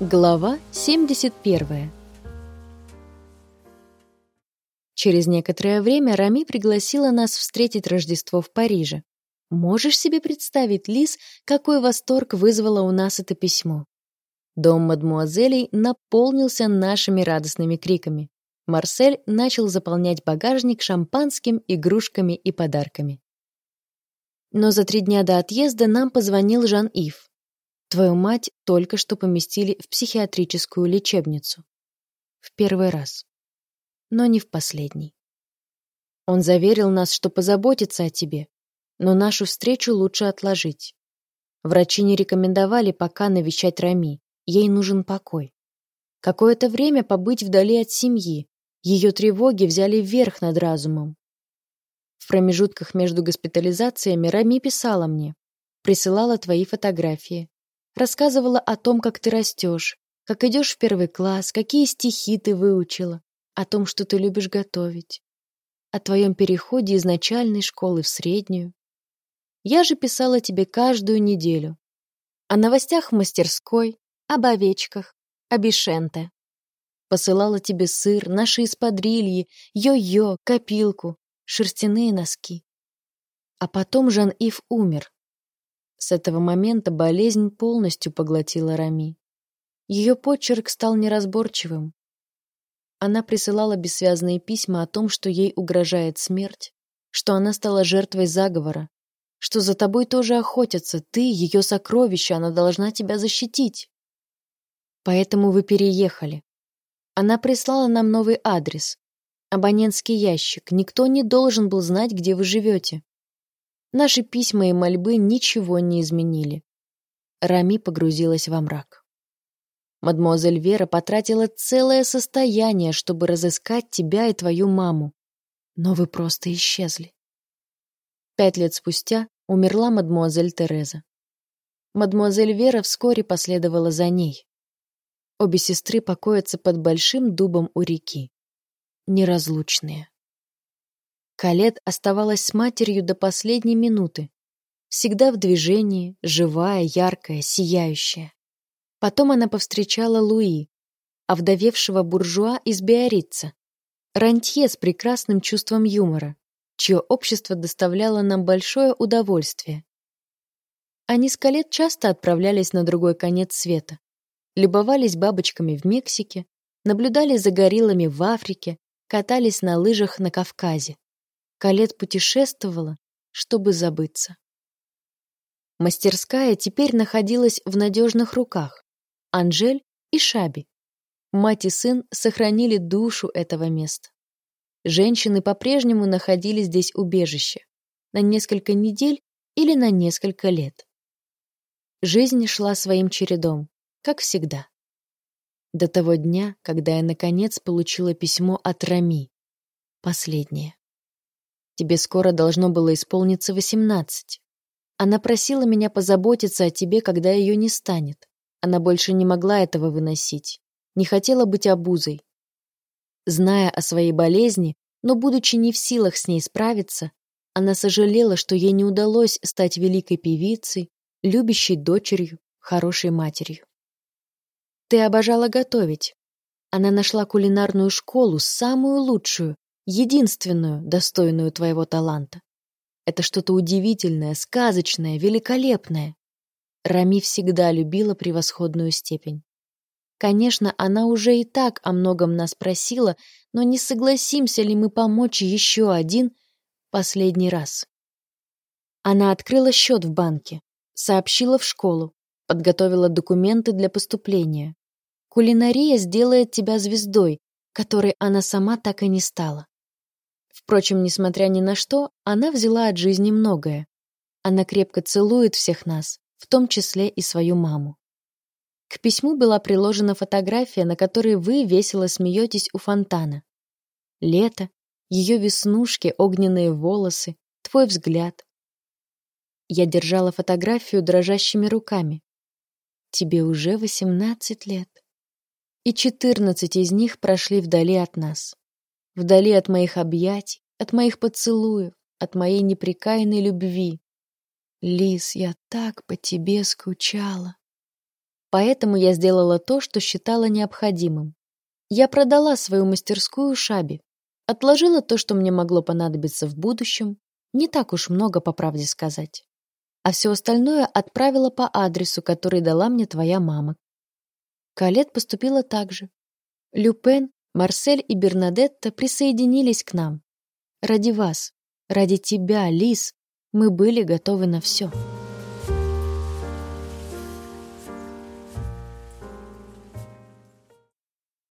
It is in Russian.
Глава 71 Через некоторое время Рами пригласила нас встретить Рождество в Париже. Можешь себе представить, Лис, какой восторг вызвало у нас это письмо? Дом мадмуазелей наполнился нашими радостными криками. Марсель начал заполнять багажник шампанским, игрушками и подарками. Но за три дня до отъезда нам позвонил Жан-Ив. Твою мать только что поместили в психиатрическую лечебницу. В первый раз. Но не в последний. Он заверил нас, что позаботится о тебе, но нашу встречу лучше отложить. Врачи не рекомендовали пока навещать Рами, ей нужен покой. Какое-то время побыть вдали от семьи, ее тревоги взяли верх над разумом. В промежутках между госпитализациями Рами писала мне, присылала твои фотографии, Рассказывала о том, как ты растешь, как идешь в первый класс, какие стихи ты выучила, о том, что ты любишь готовить, о твоем переходе из начальной школы в среднюю. Я же писала тебе каждую неделю. О новостях в мастерской, об овечках, о Бишенте. Посылала тебе сыр, наши эспадрильи, йо-йо, копилку, шерстяные носки. А потом Жан-Ив умер, с этого момента болезнь полностью поглотила Рами. Ее почерк стал неразборчивым. Она присылала бессвязные письма о том, что ей угрожает смерть, что она стала жертвой заговора, что за тобой тоже охотятся, ты — ее сокровище, она должна тебя защитить. Поэтому вы переехали. Она прислала нам новый адрес, абонентский ящик. Никто не должен был знать, где вы живете. Наши письма и мольбы ничего не изменили. Рами погрузилась во мрак. Мадмуазель Вера потратила целое состояние, чтобы разыскать тебя и твою маму. Но вы просто исчезли. Пять лет спустя умерла мадмуазель Тереза. Мадмуазель Вера вскоре последовала за ней. Обе сестры покоятся под большим дубом у реки. Неразлучные. Калет оставалась с матерью до последней минуты. Всегда в движении, живая, яркая, сияющая. Потом она повстречала Луи, овдовевшего буржуа из Биорица, рантье с прекрасным чувством юмора, чье общество доставляло нам большое удовольствие. Они с Калет часто отправлялись на другой конец света, любовались бабочками в Мексике, наблюдали за гориллами в Африке, катались на лыжах на Кавказе. Калет путешествовала, чтобы забыться. Мастерская теперь находилась в надежных руках. Анжель и Шаби. Мать и сын сохранили душу этого места. Женщины по-прежнему находили здесь убежище. На несколько недель или на несколько лет. Жизнь шла своим чередом, как всегда. До того дня, когда я, наконец, получила письмо от Рами. Последнее. Тебе скоро должно было исполниться восемнадцать. Она просила меня позаботиться о тебе, когда ее не станет. Она больше не могла этого выносить. Не хотела быть обузой. Зная о своей болезни, но будучи не в силах с ней справиться, она сожалела, что ей не удалось стать великой певицей, любящей дочерью, хорошей матерью. Ты обожала готовить. Она нашла кулинарную школу, самую лучшую, единственную, достойную твоего таланта. Это что-то удивительное, сказочное, великолепное. Рами всегда любила превосходную степень. Конечно, она уже и так о многом нас просила, но не согласимся ли мы помочь еще один последний раз? Она открыла счет в банке, сообщила в школу, подготовила документы для поступления. Кулинария сделает тебя звездой, которой она сама так и не стала. Впрочем, несмотря ни на что, она взяла от жизни многое. Она крепко целует всех нас, в том числе и свою маму. К письму была приложена фотография, на которой вы весело смеетесь у фонтана. Лето, ее веснушки, огненные волосы, твой взгляд. Я держала фотографию дрожащими руками. Тебе уже восемнадцать лет. И четырнадцать из них прошли вдали от нас вдали от моих объятий, от моих поцелуев, от моей непрекаянной любви. Лис, я так по тебе скучала. Поэтому я сделала то, что считала необходимым. Я продала свою мастерскую Шаби, отложила то, что мне могло понадобиться в будущем, не так уж много, по правде сказать. А все остальное отправила по адресу, который дала мне твоя мама. Калет поступила так же. Люпен, Марсель и Бернадетта присоединились к нам. Ради вас, ради тебя, Лис, мы были готовы на все.